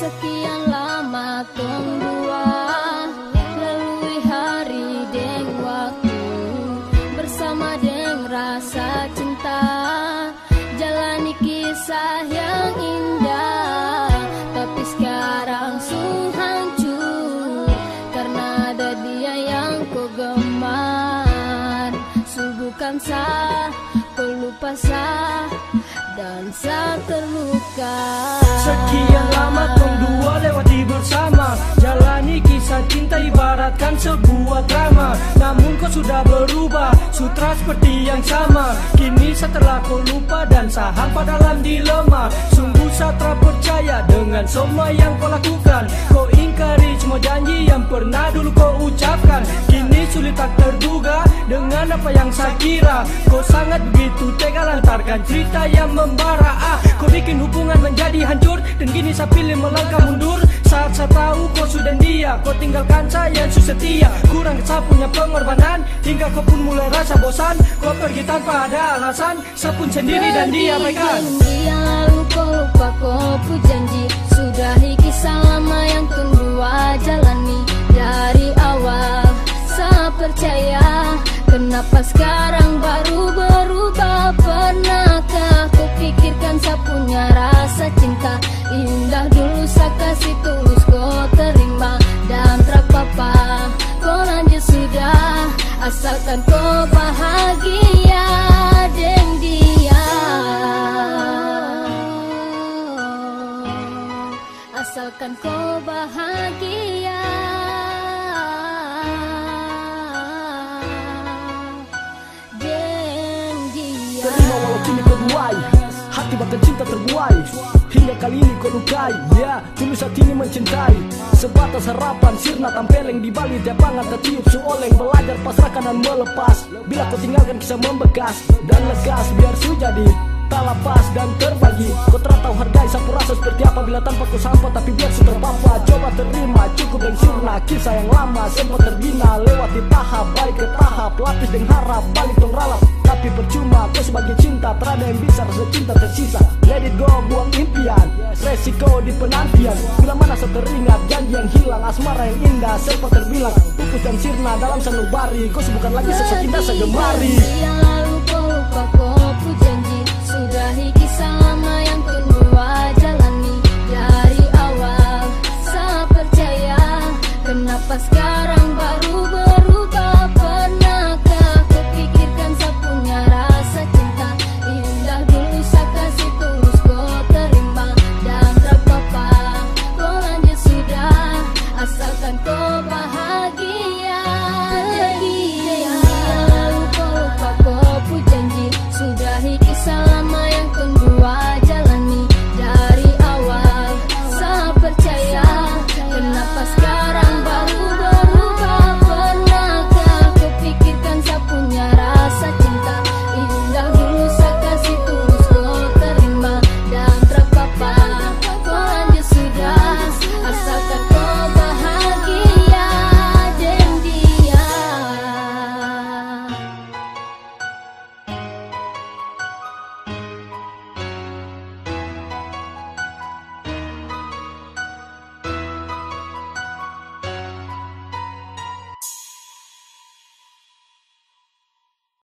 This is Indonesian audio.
Sekian lama tong dua Lalui hari deng waktu. Bersama deng rasa cinta. Jalani kisah yang indah. Tapi sekarang sung hancur. Karena ada dia yang kau gemar. Subuhkan sah, kau lupa sah Dan sah terluka. Sekian lama tong dua lewati bersama. Jalani kisah cinta ibaratkan sebuah drama. Namun kau sudah berubah Sutra seperti yang sama. Kini setelah kau lupa dan saham pada dalam dilema. Sungguh satra percaya dengan semua yang kau lakukan. Kau ingkari semua janji yang pernah dulu kau ucapkan. Kini sulit tak terduga dengan apa yang saya kira. Kau sangat begitu tega lantarkan cerita yang membara. Ah, Kau bikin hubungan menjadi hancur. Dan kini saya pilih melangkah mundur. Saat saya tahu kau sudah dia Kau tinggalkan saya yang setia Kurang saya punya pengorbanan Hingga kau pun mulai rasa bosan. Kau pergi tanpa ada alasan Saya pun sendiri dan dia baikkan Dia lalu kau lupa kau pu janji. Sudahi kisah lama yang tunggu jalani Dari awal. Saya percaya Kenapa sekarang Asalkan kau bahagia. Terima walau kini kau duai Hati bahkan cinta terbuai. Hingga kali ini kau lukai Ya, tulus hati ini mencintai. Sebatas harapan sirna tampeleng di Bali Tiap angan tertiup suoleng Belajar pasrahkan dan melepas Bila kau tinggalkan kisah membekas. Dan lekas biar su jadi Tak lepas dan terbagi. Kau telah tahu hargai sapu rasa seperti apa Bila tanpa kau sampah tapi biar terpapa Coba terima cukup dan sirna. Kisah yang lama sempat terbina. Lewati tahap balik ke tahap. Lapis dan harap balik tong ralap tapi percuma kau sebagai cinta Terada yang bisa rasa cinta tersisa. Let it go buang impian. Resiko di penantian. Bila mana saya teringat janji yang hilang Asmara yang indah sempat terbilang. Pupus dan sirna dalam sanubari. Kau bukan lagi sosok cinta segemari